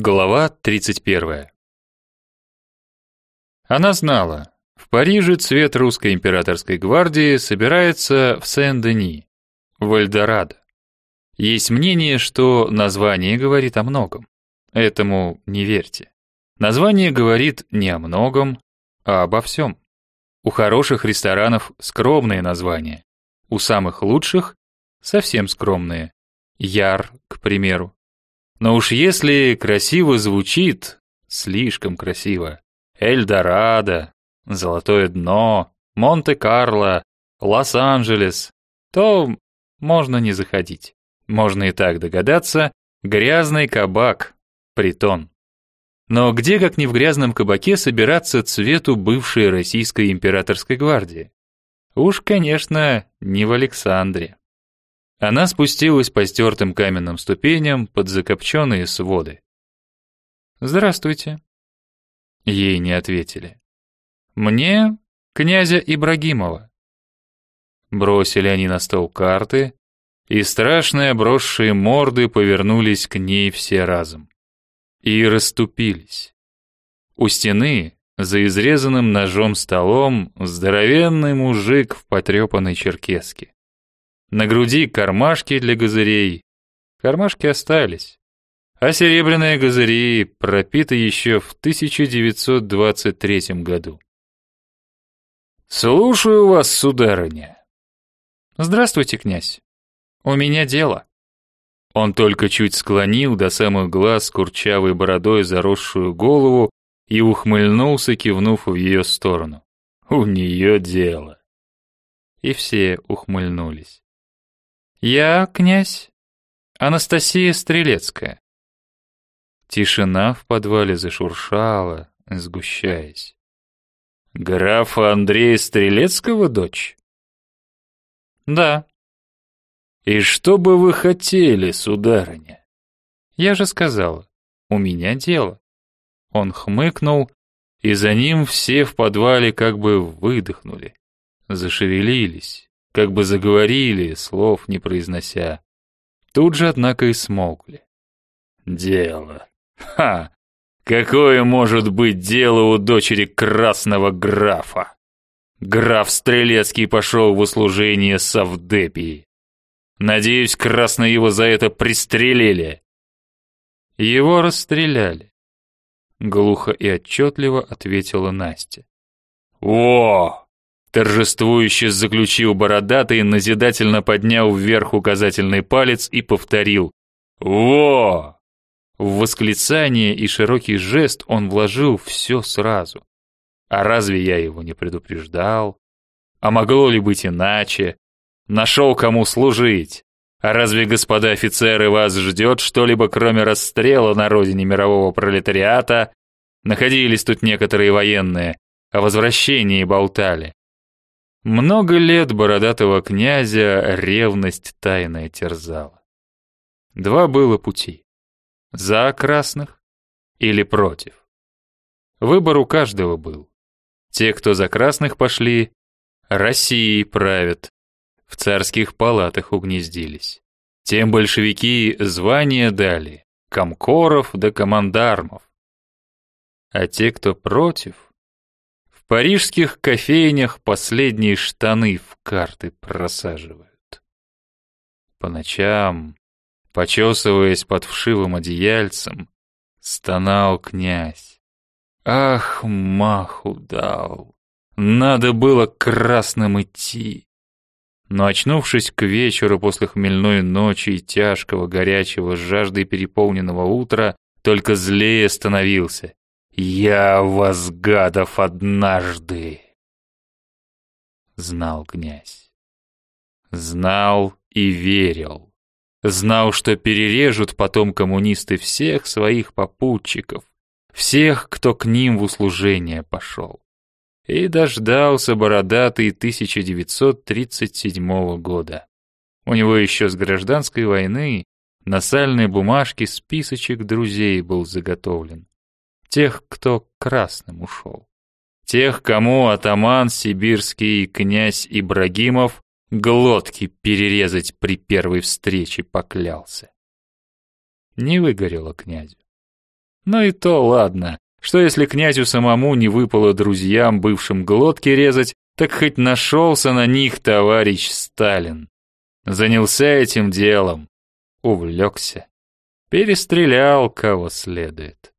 Глава 31. Она знала, в Париже цвет русской императорской гвардии собирается в Сен-Дени, в Эльдорадо. Есть мнение, что название говорит о многом. Этому не верьте. Название говорит не о многом, а обо всем. У хороших ресторанов скромные названия, у самых лучших совсем скромные. Яр, к примеру. Но уж если красиво звучит, слишком красиво. Эльдорадо, Золотое дно, Монте-Карло, Лос-Анджелес, то можно не заходить. Можно и так догадаться, грязный кабак, притон. Но где, как ни в грязном кабаке, собираться цвету бывшей российской императорской гвардии? Уж, конечно, не в Александре. Она спустилась по стертым каменным ступеням под закопченные своды. «Здравствуйте». Ей не ответили. «Мне князя Ибрагимова». Бросили они на стол карты, и страшные обросшие морды повернулись к ней все разом. И расступились. У стены, за изрезанным ножом столом, здоровенный мужик в потрепанной черкеске. На груди кармашки для газырей. Кармашки остались. А серебряные газыри пропиты еще в 1923 году. «Слушаю вас, сударыня». «Здравствуйте, князь. У меня дело». Он только чуть склонил до самых глаз курчавой бородой заросшую голову и ухмыльнулся, кивнув в ее сторону. «У нее дело». И все ухмыльнулись. «Я, князь, Анастасия Стрелецкая». Тишина в подвале зашуршала, сгущаясь. «Графа Андрея Стрелецкого дочь?» «Да». «И что бы вы хотели, сударыня?» «Я же сказала, у меня дело». Он хмыкнул, и за ним все в подвале как бы выдохнули, зашевелились как бы заговорили, слов не произнося. Тут же, однако, и смолкли. «Дело. Ха! Какое может быть дело у дочери красного графа? Граф Стрелецкий пошел в услужение Савдепии. Надеюсь, красные его за это пристрелили». «Его расстреляли», — глухо и отчетливо ответила Настя. «О!» Торжествующе заключил бородатый, назидательно поднял вверх указательный палец и повторил «Во!». В восклицание и широкий жест он вложил все сразу. А разве я его не предупреждал? А могло ли быть иначе? Нашел кому служить. А разве, господа офицеры, вас ждет что-либо, кроме расстрела на родине мирового пролетариата? Находились тут некоторые военные, о возвращении болтали. Много лет бородатого князя ревность тайная терзала. Два было пути. За красных или против. Выбор у каждого был. Те, кто за красных пошли, Россией правят, в царских палатах угнездились. Тем большевики звания дали, комкоров да командармов. А те, кто против, парижских кофейнях последние штаны в карты просаживают. По ночам, почесываясь под вшивым одеяльцем, стонал князь. Ах, маху дал! Надо было красным идти. Но очнувшись к вечеру после хмельной ночи и тяжкого, горячего, с жаждой переполненного утра, только злее становился «Я вас, гадов, однажды!» Знал князь. Знал и верил. Знал, что перережут потом коммунисты всех своих попутчиков, всех, кто к ним в услужение пошел. И дождался бородатый 1937 года. У него еще с гражданской войны на сальной бумажке списочек друзей был заготовлен. Тех, кто красным ушел. Тех, кому атаман сибирский князь Ибрагимов глотки перерезать при первой встрече поклялся. Не выгорело князю. Ну и то ладно. Что если князю самому не выпало друзьям бывшим глотки резать, так хоть нашелся на них товарищ Сталин. Занялся этим делом, увлекся, перестрелял кого следует.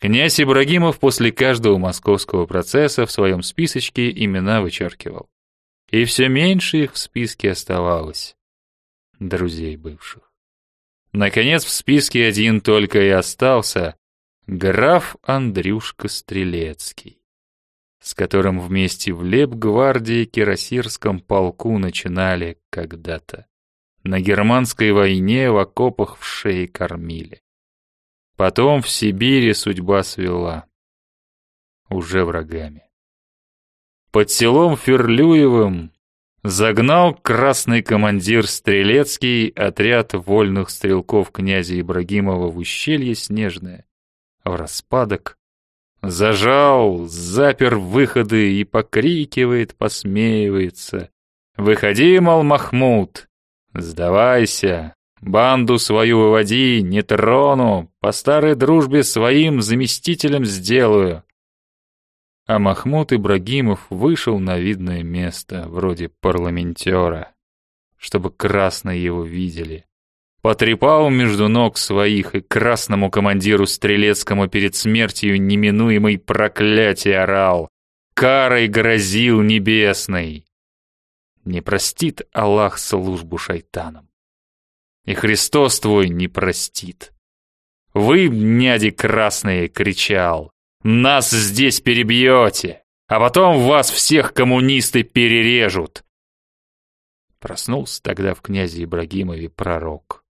Князь Ибрагимов после каждого московского процесса в своем списочке имена вычеркивал. И все меньше их в списке оставалось. Друзей бывших. Наконец в списке один только и остался граф Андрюшка Стрелецкий, с которым вместе в лейб-гвардии Кирасирском полку начинали когда-то. На германской войне в окопах в шее кормили. Потом в Сибири судьба свела. Уже врагами. Под селом Ферлюевым загнал красный командир Стрелецкий отряд вольных стрелков князя Ибрагимова в ущелье Снежное, в распадок, зажал, запер выходы и покрикивает, посмеивается. «Выходи, мол, Махмуд, сдавайся, банду свою выводи, не трону, по старой дружбе своим заместителем сделаю». А Махмуд Ибрагимов вышел на видное место, вроде парламентера, чтобы красные его видели. Потрепал между ног своих и красному командиру Стрелецкому перед смертью неминуемый проклятие орал. Карой грозил небесной. Не простит Аллах службу шайтанам. И Христос твой не простит. Вы, няди красные, кричал. Нас здесь перебьете, а потом вас всех коммунисты перережут. Проснулся тогда в князе Ибрагимове пророк.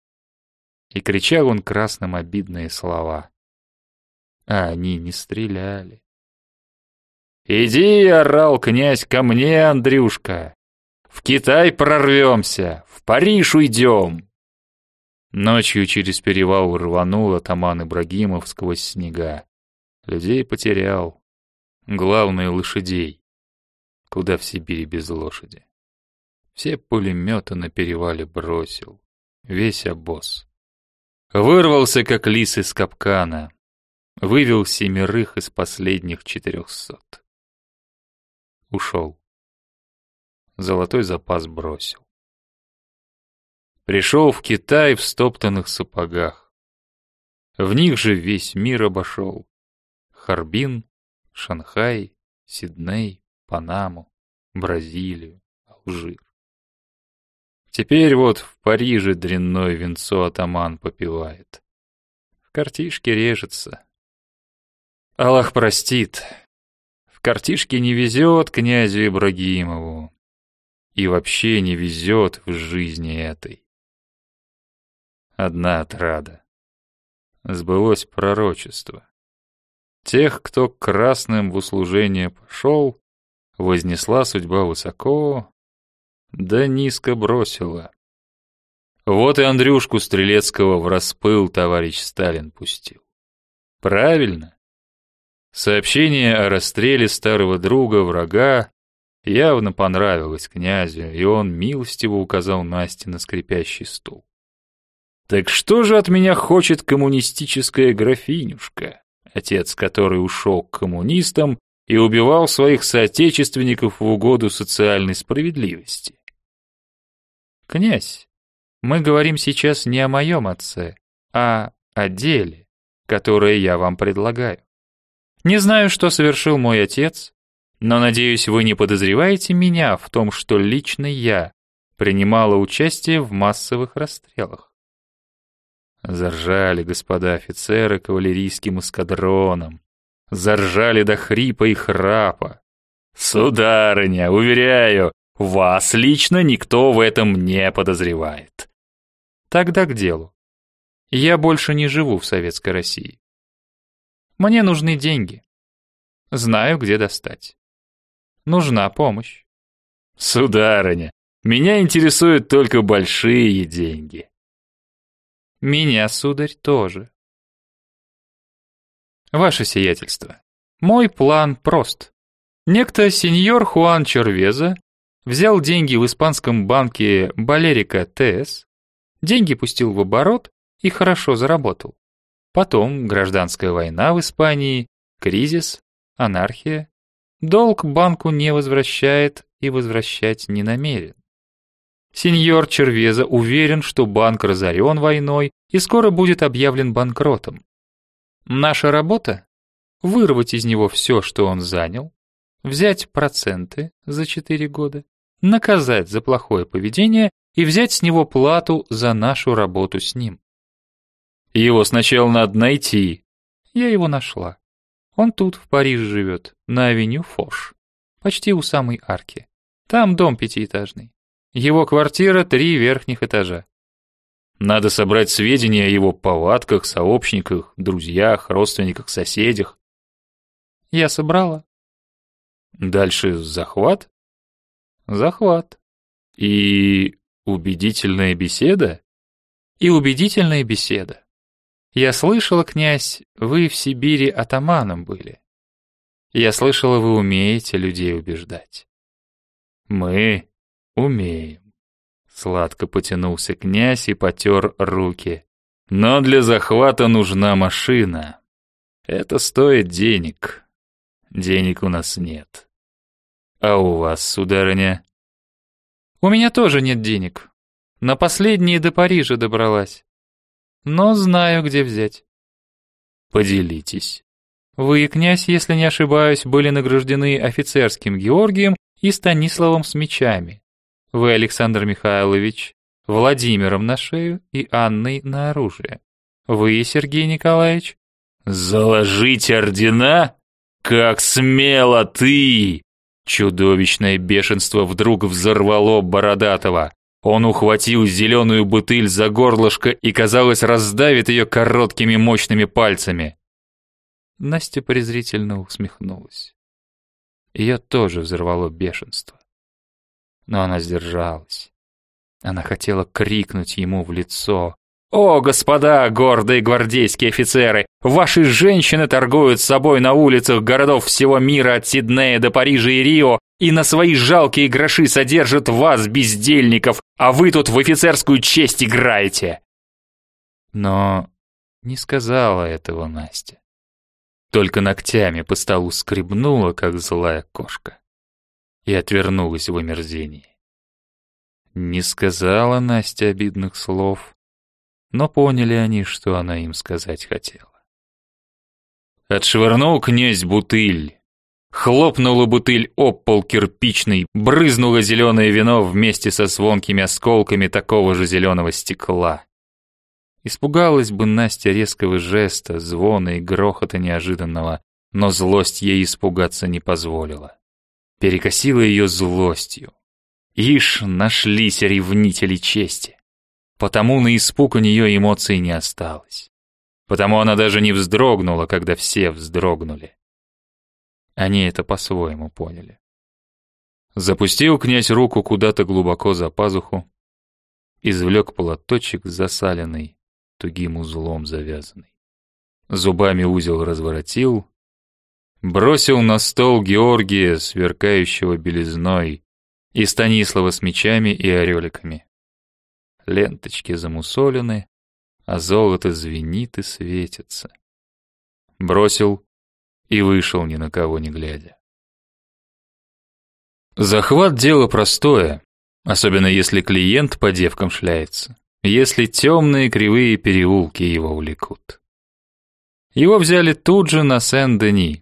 И кричал он красным обидные слова. А они не стреляли. «Иди, — орал князь, — ко мне, Андрюшка! В Китай прорвемся, в Париж уйдем!» Ночью через перевал рванул атаман Ибрагимов сквозь снега. Людей потерял. Главное, лошадей. Куда в Сибири без лошади? Все пулеметы на перевале бросил. Весь обоз. Вырвался, как лис из капкана. Вывел семерых из последних четырехсот. Ушел. Золотой запас бросил. Пришел в Китай в стоптанных сапогах. В них же весь мир обошел. Харбин, Шанхай, Сидней, Панаму, Бразилию, Алжир. Теперь вот в Париже дрянное венцо атаман попивает. В картишке режется. Аллах простит. В картишке не везет князю Ибрагимову. И вообще не везет в жизни этой. Одна отрада. Сбылось пророчество. Тех, кто красным в услужение пошел, вознесла судьба высоко, да низко бросила. Вот и Андрюшку Стрелецкого в распыл товарищ Сталин пустил. Правильно. Сообщение о расстреле старого друга, врага, явно понравилось князю, и он милостиво указал Насте на скрипящий стул. «Так что же от меня хочет коммунистическая графинюшка?» отец который ушел к коммунистам и убивал своих соотечественников в угоду социальной справедливости. Князь, мы говорим сейчас не о моем отце, а о деле, которое я вам предлагаю. Не знаю, что совершил мой отец, но, надеюсь, вы не подозреваете меня в том, что лично я принимала участие в массовых расстрелах. Заржали господа офицеры кавалерийским эскадроном. Заржали до хрипа и храпа. «Сударыня, уверяю, вас лично никто в этом не подозревает». Тогда к делу. Я больше не живу в Советской России. Мне нужны деньги. Знаю, где достать. Нужна помощь. Сударыня, меня интересуют только большие деньги. Меня, сударь, тоже. Ваше сиятельство, мой план прост. Некто сеньор Хуан Червеза взял деньги в испанском банке Балерика ТС, деньги пустил в оборот и хорошо заработал. Потом гражданская война в Испании, кризис, анархия. Долг банку не возвращает и возвращать не намерен. Сеньор Червеза уверен, что банк разорен войной и скоро будет объявлен банкротом. Наша работа — вырвать из него все, что он занял, взять проценты за 4 года, наказать за плохое поведение и взять с него плату за нашу работу с ним. Его сначала надо найти. Я его нашла. Он тут, в Париже живет, на авеню Фош, почти у самой арки. Там дом пятиэтажный. Его квартира три верхних этажа. Надо собрать сведения о его повадках, сообщниках, друзьях, родственниках, соседях. Я собрала. Дальше захват? Захват. И убедительная беседа? И убедительная беседа. Я слышала, князь, вы в Сибири атаманом были. Я слышала, вы умеете людей убеждать. Мы умеем. Сладко потянулся князь и потер руки. Но для захвата нужна машина. Это стоит денег. Денег у нас нет. А у вас, сударыня? У меня тоже нет денег. На последние до Парижа добралась но знаю, где взять. Поделитесь. Вы, князь, если не ошибаюсь, были награждены офицерским Георгием и Станиславом с мечами. Вы, Александр Михайлович, Владимиром на шею и Анной на оружие. Вы, Сергей Николаевич, заложить ордена? Как смело ты! Чудовищное бешенство вдруг взорвало Бородатого. Он ухватил зеленую бутыль за горлышко и, казалось, раздавит ее короткими мощными пальцами. Настя презрительно усмехнулась. Ее тоже взорвало бешенство. Но она сдержалась. Она хотела крикнуть ему в лицо. «О, господа, гордые гвардейские офицеры! Ваши женщины торгуют собой на улицах городов всего мира от Сиднея до Парижа и Рио, и на свои жалкие гроши содержат вас, бездельников, а вы тут в офицерскую честь играете!» Но не сказала этого Настя. Только ногтями по столу скребнула, как злая кошка, и отвернулась в омерзении. Не сказала Настя обидных слов, но поняли они, что она им сказать хотела. Отшвырнул князь бутыль, Хлопнула бутыль об пол кирпичный, брызнуло зеленое вино вместе со звонкими осколками такого же зеленого стекла. Испугалась бы Настя резкого жеста, звона и грохота неожиданного, но злость ей испугаться не позволила. Перекосила ее злостью. Ишь, нашлись ревнители чести. Потому на испуг у нее эмоций не осталось. Потому она даже не вздрогнула, когда все вздрогнули. Они это по-своему поняли. Запустил князь руку куда-то глубоко за пазуху, извлек платочек засаленный, тугим узлом завязанный. Зубами узел разворотил, бросил на стол Георгия, сверкающего белизной, и Станислава с мечами и ореликами. Ленточки замусолены, а золото звенит и светится. Бросил, и вышел ни на кого не глядя. Захват – дело простое, особенно если клиент по девкам шляется, если темные кривые переулки его увлекут. Его взяли тут же на Сен-Дени.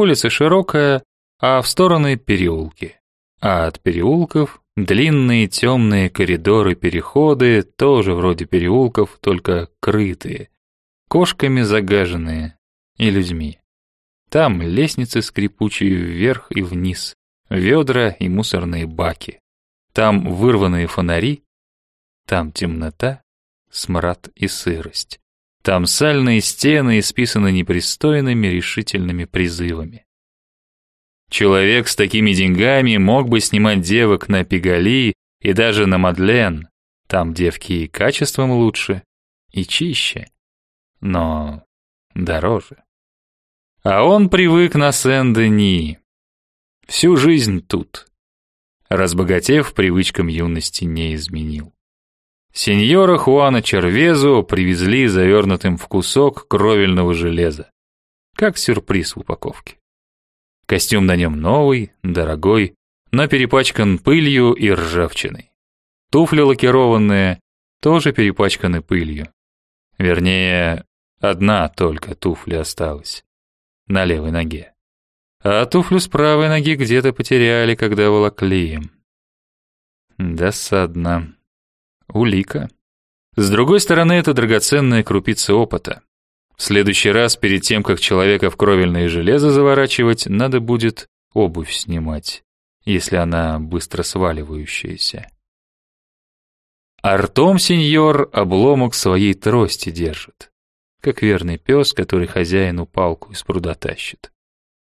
Улица широкая, а в стороны переулки. А от переулков длинные темные коридоры-переходы, тоже вроде переулков, только крытые, кошками загаженные и людьми. Там лестницы скрипучие вверх и вниз, ведра и мусорные баки. Там вырванные фонари, там темнота, смрад и сырость. Там сальные стены исписаны непристойными решительными призывами. Человек с такими деньгами мог бы снимать девок на Пегали и даже на Мадлен. Там девки и качеством лучше, и чище, но дороже. А он привык на Сен-Дени. Всю жизнь тут. Разбогатев, привычкам юности не изменил. Сеньора Хуана Червезу привезли завернутым в кусок кровельного железа. Как сюрприз в упаковке. Костюм на нем новый, дорогой, но перепачкан пылью и ржавчиной. Туфли лакированные, тоже перепачканы пылью. Вернее, одна только туфля осталась. На левой ноге. А туфлю с правой ноги где-то потеряли, когда волокли. Досадно. Улика. С другой стороны, это драгоценная крупица опыта. В следующий раз, перед тем, как человека в кровельное железо заворачивать, надо будет обувь снимать, если она быстро сваливающаяся. Артом сеньор обломок своей трости держит, как верный пес, который хозяину палку из пруда тащит.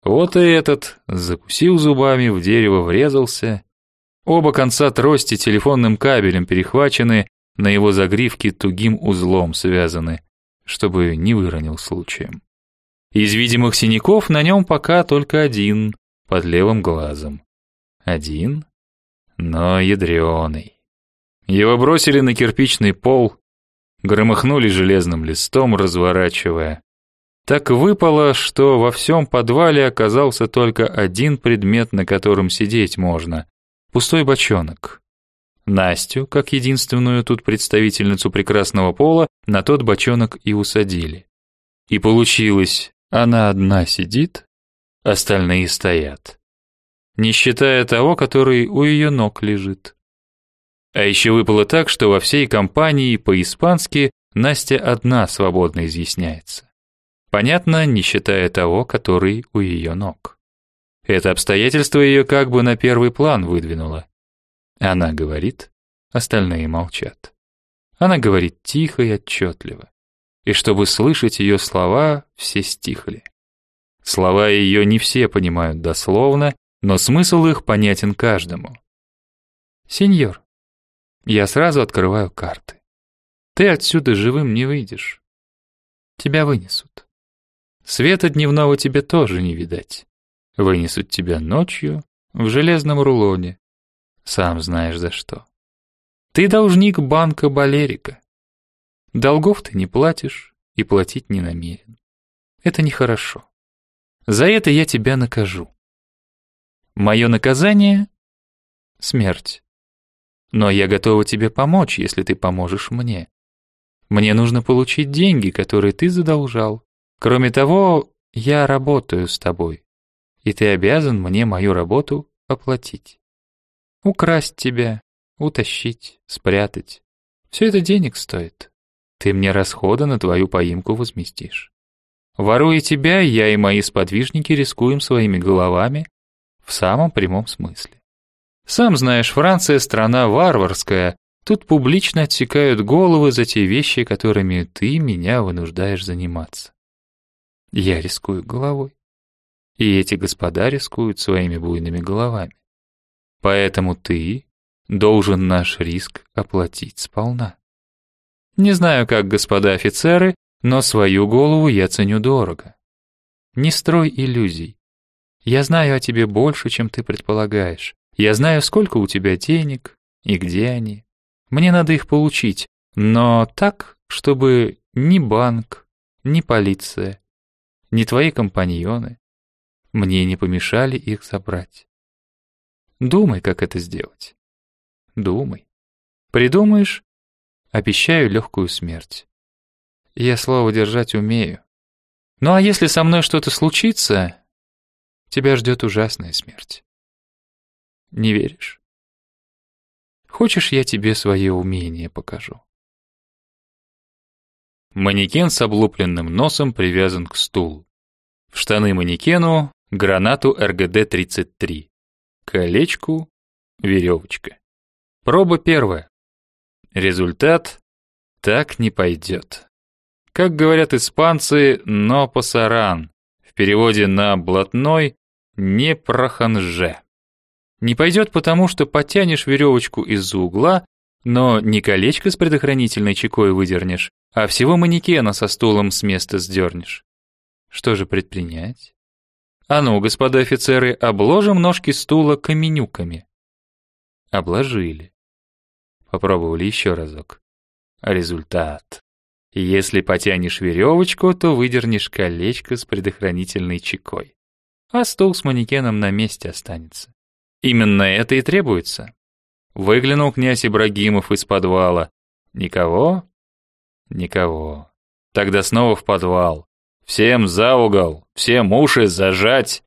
Вот и этот закусил зубами, в дерево врезался. Оба конца трости телефонным кабелем перехвачены, на его загривке тугим узлом связаны, чтобы не выронил случаем. Из видимых синяков на нем пока только один, под левым глазом. Один, но ядреный. Его бросили на кирпичный пол, громыхнули железным листом, разворачивая. Так выпало, что во всем подвале оказался только один предмет, на котором сидеть можно — пустой бочонок. Настю, как единственную тут представительницу прекрасного пола, на тот бочонок и усадили. И получилось, она одна сидит, остальные стоят. Не считая того, который у ее ног лежит. А еще выпало так, что во всей компании по-испански Настя одна свободно изъясняется. Понятно, не считая того, который у ее ног. Это обстоятельство ее как бы на первый план выдвинуло. Она говорит, остальные молчат. Она говорит тихо и отчетливо. И чтобы слышать ее слова, все стихли. Слова ее не все понимают дословно, но смысл их понятен каждому. «Сеньор, я сразу открываю карты. Ты отсюда живым не выйдешь. Тебя вынесут. Света дневного тебе тоже не видать. Вынесут тебя ночью в железном рулоне. Сам знаешь за что. Ты должник банка Балерика. Долгов ты не платишь и платить не намерен. Это нехорошо. За это я тебя накажу. Мое наказание — смерть. Но я готова тебе помочь, если ты поможешь мне. Мне нужно получить деньги, которые ты задолжал. Кроме того, я работаю с тобой, и ты обязан мне мою работу оплатить. Украсть тебя, утащить, спрятать. Все это денег стоит. Ты мне расходы на твою поимку возместишь. Воруя тебя, я и мои сподвижники рискуем своими головами в самом прямом смысле. Сам знаешь, Франция страна варварская, тут публично отсекают головы за те вещи, которыми ты меня вынуждаешь заниматься. Я рискую головой. И эти господа рискуют своими буйными головами. Поэтому ты должен наш риск оплатить сполна. Не знаю, как господа офицеры, но свою голову я ценю дорого. Не строй иллюзий. Я знаю о тебе больше, чем ты предполагаешь. Я знаю, сколько у тебя денег и где они. Мне надо их получить, но так, чтобы ни банк, ни полиция, ни твои компаньоны. Мне не помешали их забрать. Думай, как это сделать. Думай. Придумаешь, обещаю легкую смерть. Я слово держать умею. Ну а если со мной что-то случится, тебя ждет ужасная смерть. Не веришь? Хочешь, я тебе свое умение покажу? Манекен с облупленным носом привязан к стулу. В штаны манекену гранату РГД-33. Колечку веревочка. Проба первая. Результат так не пойдет. Как говорят испанцы, но пасаран. В переводе на блатной не проханже. Не пойдет потому, что потянешь веревочку из-за угла, но не колечко с предохранительной чекой выдернешь, а всего манекена со стулом с места сдернешь. Что же предпринять? А ну, господа офицеры, обложим ножки стула каменюками. Обложили. Попробовали еще разок. результат. Если потянешь веревочку, то выдернешь колечко с предохранительной чекой. А стул с манекеном на месте останется. Именно это и требуется. Выглянул князь Ибрагимов из подвала. Никого? Никого. Тогда снова в подвал. Всем за угол, всем уши зажать.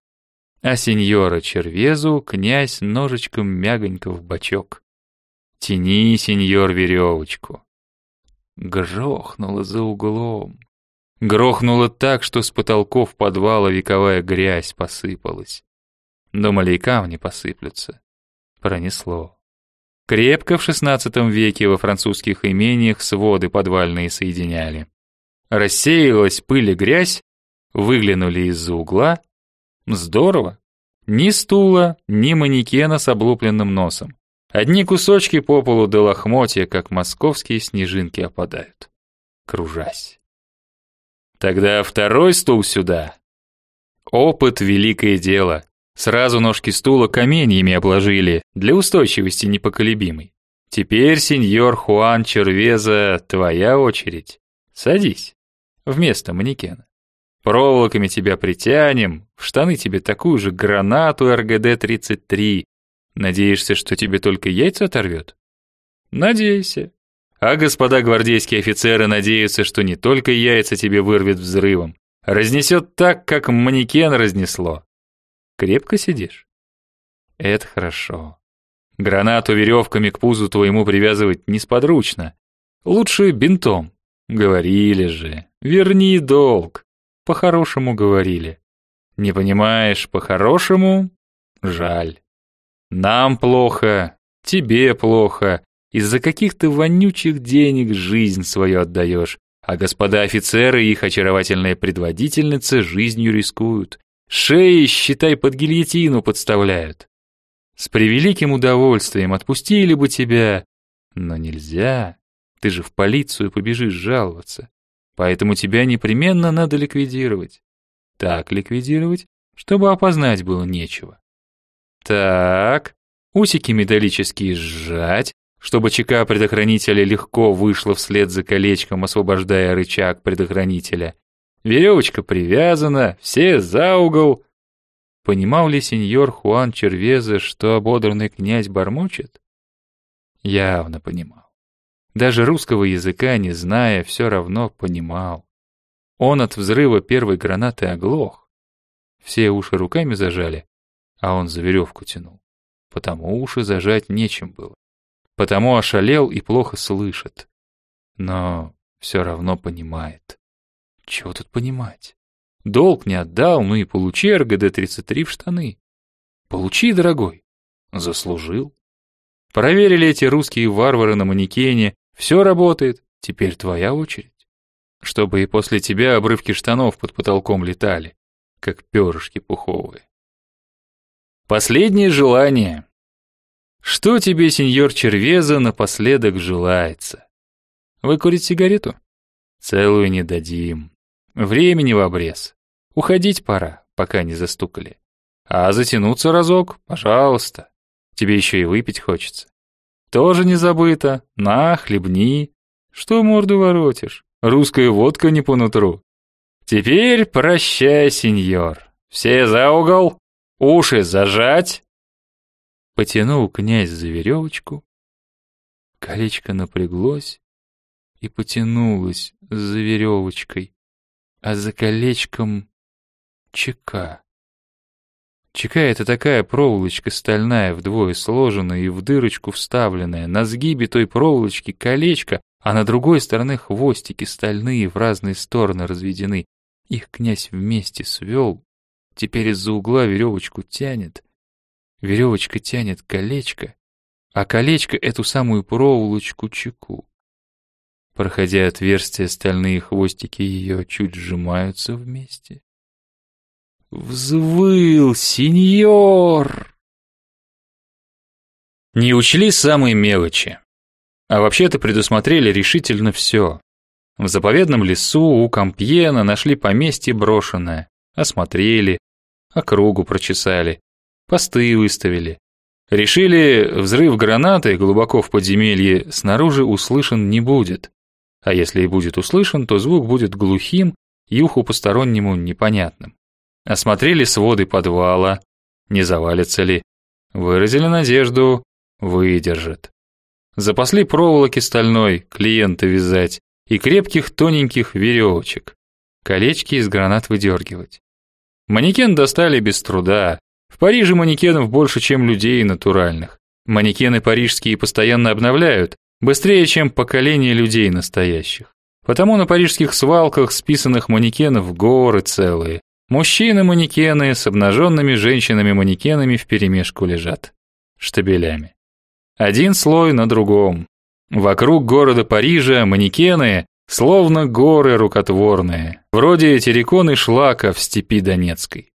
А сеньора Червезу князь ножичком мягонько в бочок. Тяни, сеньор, веревочку. Грохнуло за углом. Грохнуло так, что с потолков подвала вековая грязь посыпалась. Думали, и камни посыплются. Пронесло. Крепко в XVI веке во французских имениях своды подвальные соединяли. Рассеялась пыль и грязь, выглянули из-за угла. Здорово. Ни стула, ни манекена с облупленным носом. Одни кусочки по полу до лохмотья, как московские снежинки опадают, кружась. Тогда второй стул сюда. Опыт — великое дело. Сразу ножки стула каменьями обложили, для устойчивости непоколебимой. Теперь, сеньор Хуан Червеза, твоя очередь. Садись. Вместо манекена. Проволоками тебя притянем, в штаны тебе такую же гранату РГД-33. Надеешься, что тебе только яйца оторвет? Надейся. А господа гвардейские офицеры надеются, что не только яйца тебе вырвет взрывом, разнесет так, как манекен разнесло. Крепко сидишь? Это хорошо. Гранату веревками к пузу твоему привязывать несподручно. Лучше бинтом. Говорили же. Верни долг. По-хорошему говорили. Не понимаешь, по-хорошему? Жаль. Нам плохо, тебе плохо. Из-за каких-то вонючих денег жизнь свою отдаешь, а господа офицеры и их очаровательная предводительница жизнью рискуют. Шеи, считай, под гильотину подставляют. С превеликим удовольствием отпустили бы тебя, но нельзя. Ты же в полицию побежишь жаловаться. Поэтому тебя непременно надо ликвидировать. Так ликвидировать, чтобы опознать было нечего. Так, усики металлические сжать, чтобы чека предохранителя легко вышла вслед за колечком, освобождая рычаг предохранителя. Веревочка привязана, все за угол. Понимал ли сеньор Хуан Червезе, что ободранный князь бормочет? Явно понимал. Даже русского языка не зная, все равно понимал. Он от взрыва первой гранаты оглох. Все уши руками зажали, а он за веревку тянул. Потому уши зажать нечем было. Потому ошалел и плохо слышит. Но все равно понимает. Чего тут понимать? Долг не отдал, ну и получи РГД-33 в штаны. Получи, дорогой. Заслужил. Проверили эти русские варвары на манекене. Все работает. Теперь твоя очередь. Чтобы и после тебя обрывки штанов под потолком летали, как перышки пуховые. Последнее желание. Что тебе, сеньор Червеза, напоследок желается? Выкурить сигарету? Целую не дадим. Времени в обрез. Уходить пора, пока не застукали. А затянуться разок, пожалуйста. Тебе еще и выпить хочется. Тоже не забыто. На, хлебни. Что морду воротишь? Русская водка не по нутру. Теперь прощай, сеньор. Все за угол. Уши зажать. Потянул князь за веревочку. Колечко напряглось и потянулось за веревочкой, а за колечком чека. Чека — это такая проволочка стальная, вдвое сложенная и в дырочку вставленная. На сгибе той проволочки колечко, а на другой стороне хвостики стальные в разные стороны разведены. Их князь вместе свел, теперь из-за угла веревочку тянет. Веревочка тянет колечко, а колечко эту самую проволочку чеку. Проходя отверстия, стальные хвостики ее чуть сжимаются вместе. Взвыл сеньор! Не учли самые мелочи. А вообще-то предусмотрели решительно все. В заповедном лесу у Кампьена нашли поместье брошенное, осмотрели, округу прочесали, посты выставили. Решили, взрыв гранаты глубоко в подземелье снаружи услышан не будет. а если и будет услышан, то звук будет глухим и уху постороннему непонятным. Осмотрели своды подвала, не завалится ли. Выразили надежду, выдержит. Запасли проволоки стальной, клиента вязать, и крепких тоненьких веревочек. Колечки из гранат выдергивать. Манекен достали без труда. В Париже манекенов больше, чем людей натуральных. Манекены парижские постоянно обновляют, быстрее, чем поколение людей настоящих. Потому на парижских свалках списанных манекенов горы целые. Мужчины-манекены с обнаженными женщинами-манекенами вперемешку лежат. Штабелями. Один слой на другом. Вокруг города Парижа манекены, словно горы рукотворные, вроде терриконы шлака в степи Донецкой.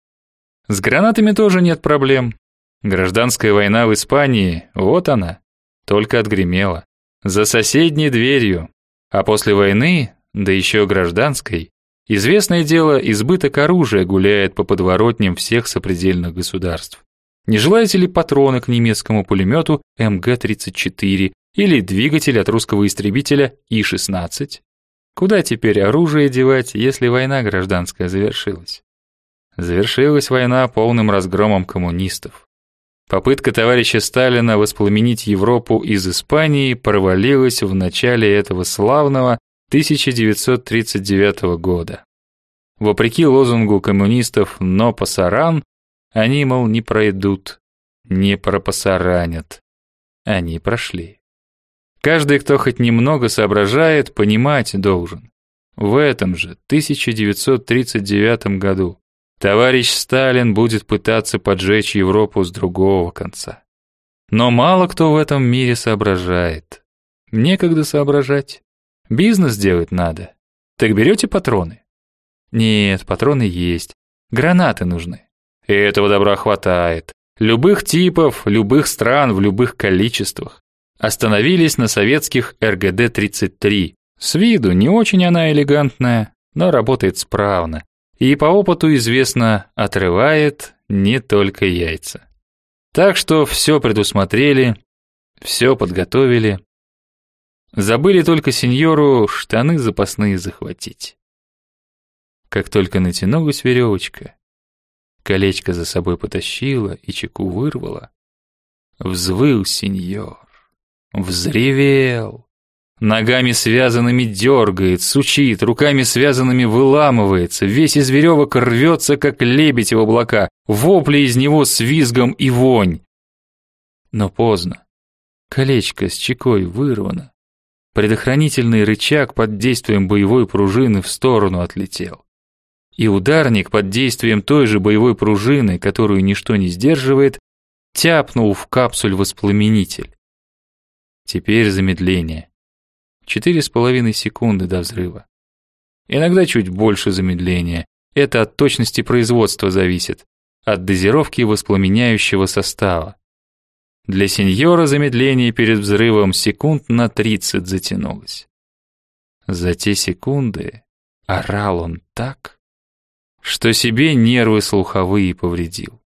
С гранатами тоже нет проблем. Гражданская война в Испании, вот она, только отгремела. За соседней дверью. А после войны, да еще гражданской, известное дело, избыток оружия гуляет по подворотням всех сопредельных государств. Не желаете ли патроны к немецкому пулемету МГ-34 или двигатель от русского истребителя И-16? Куда теперь оружие девать, если война гражданская завершилась? Завершилась война полным разгромом коммунистов. Попытка товарища Сталина воспламенить Европу из Испании провалилась в начале этого славного 1939 года. Вопреки лозунгу коммунистов «но пасаран», они, мол, не пройдут, не пропасаранят. Они прошли. Каждый, кто хоть немного соображает, понимать должен. В этом же 1939 году товарищ Сталин будет пытаться поджечь Европу с другого конца. Но мало кто в этом мире соображает. Некогда соображать. Бизнес делать надо. Так берете патроны? Нет, патроны есть. Гранаты нужны. И этого добра хватает. Любых типов, любых стран, в любых количествах. Остановились на советских РГД-33. С виду не очень она элегантная, но работает справно. И по опыту известно, отрывает не только яйца. Так что все предусмотрели, все подготовили. Забыли только сеньору штаны запасные захватить. Как только натянулась веревочка, Колечко за собой потащила и чеку вырвала. Взвыл сеньор. Взревел. Ногами связанными дергает, сучит, руками связанными выламывается, весь из веревок рвется, как лебедь в облака, вопли из него с визгом и вонь. Но поздно. Колечко с чекой вырвано. Предохранительный рычаг под действием боевой пружины в сторону отлетел и ударник под действием той же боевой пружины, которую ничто не сдерживает, тяпнул в капсуль-воспламенитель. Теперь замедление. Четыре с половиной секунды до взрыва. Иногда чуть больше замедления. Это от точности производства зависит, от дозировки воспламеняющего состава. Для сеньора замедление перед взрывом секунд на 30 затянулось. За те секунды орал он так, что себе нервы слуховые повредил.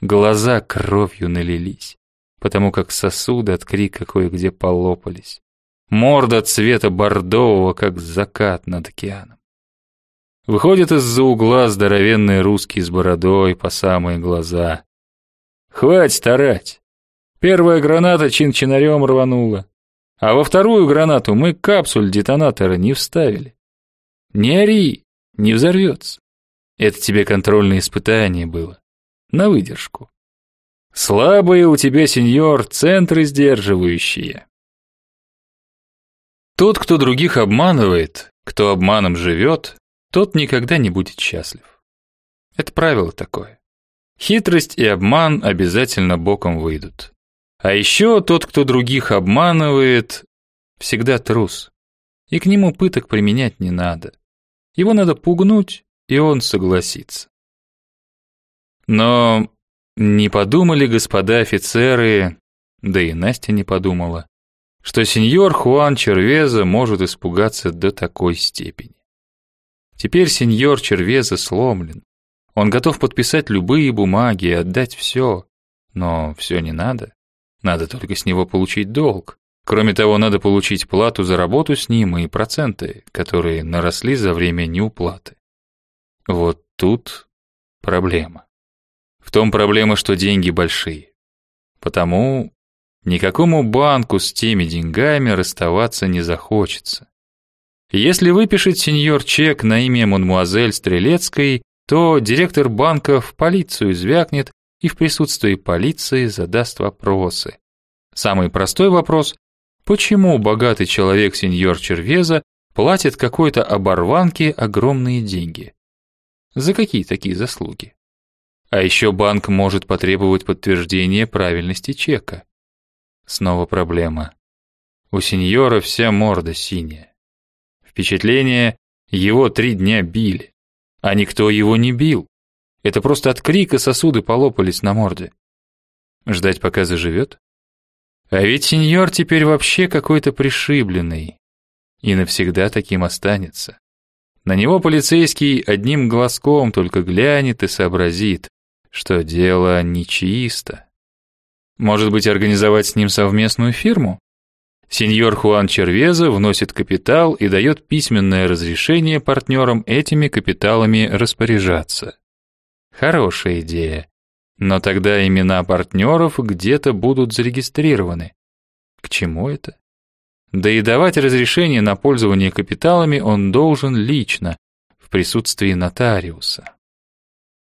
Глаза кровью налились, потому как сосуды от крика кое-где полопались. Морда цвета бордового, как закат над океаном. Выходит из-за угла здоровенный русский с бородой по самые глаза. Хватит орать. Первая граната чин-чинарем рванула, а во вторую гранату мы капсуль детонатора не вставили. Не ори, не взорвется. Это тебе контрольное испытание было. На выдержку. Слабые у тебя, сеньор, центры сдерживающие. Тот, кто других обманывает, кто обманом живет, тот никогда не будет счастлив. Это правило такое. Хитрость и обман обязательно боком выйдут. А еще тот, кто других обманывает, всегда трус. И к нему пыток применять не надо. Его надо пугнуть, и он согласится. Но не подумали господа офицеры, да и Настя не подумала, что сеньор Хуан Червеза может испугаться до такой степени. Теперь сеньор Червеза сломлен. Он готов подписать любые бумаги и отдать все. Но все не надо. Надо только с него получить долг. Кроме того, надо получить плату за работу с ним и проценты, которые наросли за время неуплаты. Вот тут проблема. В том проблема, что деньги большие. Потому никакому банку с теми деньгами расставаться не захочется. Если выпишет сеньор чек на имя мадемуазель Стрелецкой, то директор банка в полицию звякнет и в присутствии полиции задаст вопросы. Самый простой вопрос – почему богатый человек сеньор Червеза платит какой-то оборванке огромные деньги? За какие такие заслуги? А еще банк может потребовать подтверждения правильности чека. Снова проблема. У сеньора вся морда синяя. Впечатление, его три дня били. А никто его не бил. Это просто от крика сосуды полопались на морде. Ждать, пока заживет? А ведь сеньор теперь вообще какой-то пришибленный. И навсегда таким останется. На него полицейский одним глазком только глянет и сообразит, что дело нечисто. Может быть, организовать с ним совместную фирму? Сеньор Хуан Червеза вносит капитал и дает письменное разрешение партнерам этими капиталами распоряжаться. Хорошая идея. Но тогда имена партнеров где-то будут зарегистрированы. К чему это? Да и давать разрешение на пользование капиталами он должен лично, в присутствии нотариуса.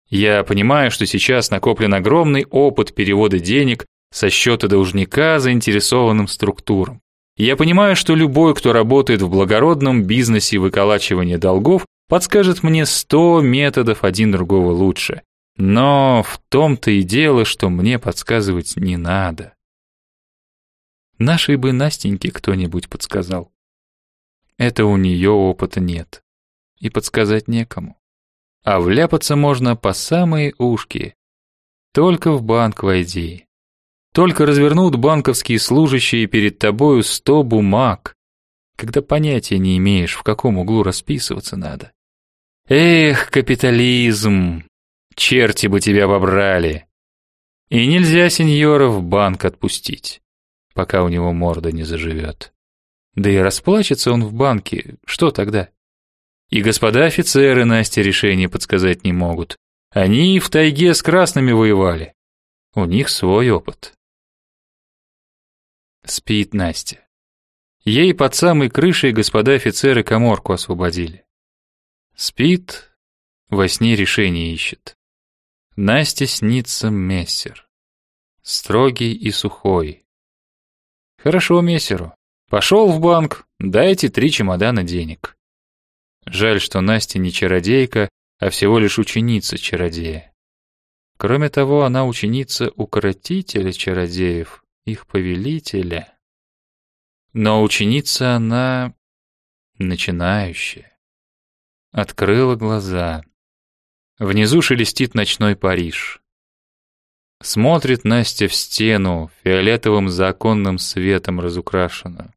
Я понимаю, что сейчас накоплен огромный опыт перевода денег со счета должника заинтересованным структурам. Я понимаю, что любой, кто работает в благородном бизнесе выколачивания долгов, подскажет мне сто методов один другого лучше. Но в том-то и дело, что мне подсказывать не надо. Нашей бы Настеньке кто-нибудь подсказал. Это у нее опыта нет. И подсказать некому. А вляпаться можно по самые ушки. Только в банк войди. Только развернут банковские служащие перед тобою сто бумаг, когда понятия не имеешь, в каком углу расписываться надо. Эх, капитализм! Черти бы тебя побрали! И нельзя сеньора в банк отпустить, пока у него морда не заживет. Да и расплачется он в банке, что тогда? И господа офицеры Насте решение подсказать не могут. Они в тайге с красными воевали. У них свой опыт. Спит Настя. Ей под самой крышей господа офицеры коморку освободили. Спит, во сне решение ищет. Насте снится мессер. Строгий и сухой. Хорошо мессеру. Пошел в банк, дайте три чемодана денег. Жаль, что Настя не чародейка, а всего лишь ученица чародея. Кроме того, она ученица укротителя чародеев, их повелителя. Но ученица она начинающая. Открыла глаза. Внизу шелестит ночной Париж. Смотрит Настя в стену, фиолетовым законным светом разукрашена.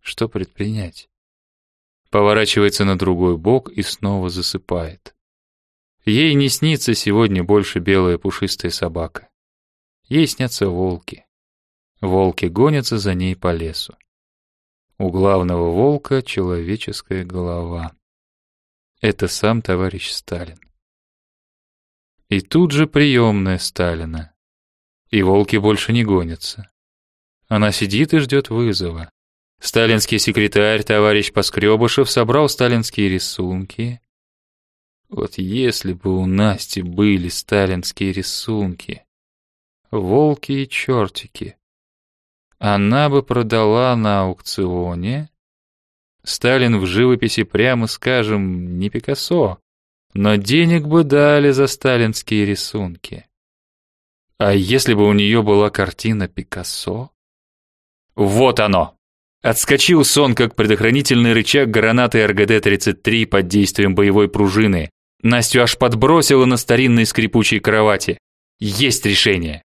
Что предпринять? Поворачивается на другой бок и снова засыпает. Ей не снится сегодня больше белая пушистая собака. Ей снятся волки. Волки гонятся за ней по лесу. У главного волка человеческая голова. Это сам товарищ Сталин. И тут же приемная Сталина. И волки больше не гонятся. Она сидит и ждет вызова. Сталинский секретарь, товарищ Поскребышев, собрал сталинские рисунки. Вот если бы у Насти были сталинские рисунки. Волки и чертики она бы продала на аукционе. Сталин в живописи, прямо скажем, не Пикассо, но денег бы дали за сталинские рисунки. А если бы у нее была картина Пикассо? Вот оно! Отскочил сон, как предохранительный рычаг гранаты РГД-33 под действием боевой пружины. Настю аж подбросило на старинной скрипучей кровати. Есть решение.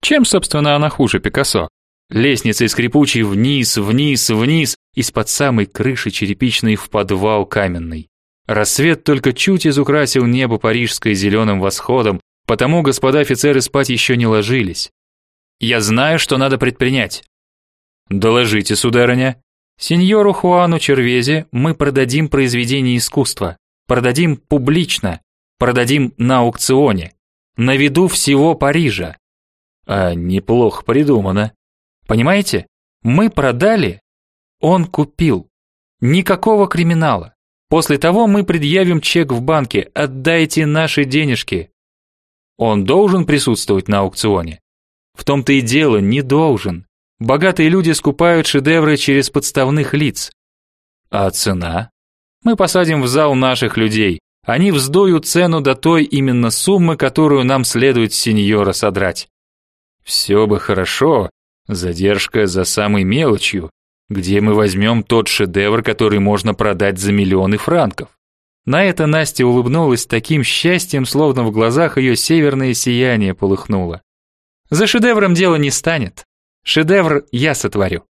Чем, собственно, она хуже Пикассо? Лестницей скрипучей вниз, вниз, вниз, из-под самой крыши черепичной в подвал каменный. Рассвет только чуть изукрасил небо парижское зеленым восходом, потому господа офицеры спать еще не ложились. Я знаю, что надо предпринять. Доложите, сударыня. Сеньору Хуану Червезе мы продадим произведение искусства, продадим публично, продадим на аукционе, на виду всего Парижа. А неплохо придумано. Понимаете? Мы продали, он купил. Никакого криминала. После того мы предъявим чек в банке, отдайте наши денежки. Он должен присутствовать на аукционе. В том-то и дело, не должен. Богатые люди скупают шедевры через подставных лиц. А цена? Мы посадим в зал наших людей. Они вздуют цену до той именно суммы, которую нам следует сеньора содрать. Все бы хорошо, задержка за самой мелочью, где мы возьмем тот шедевр, который можно продать за миллионы франков. На это Настя улыбнулась таким счастьем, словно в глазах ее северное сияние полыхнуло. За шедевром дело не станет. Шедевр я сотворю.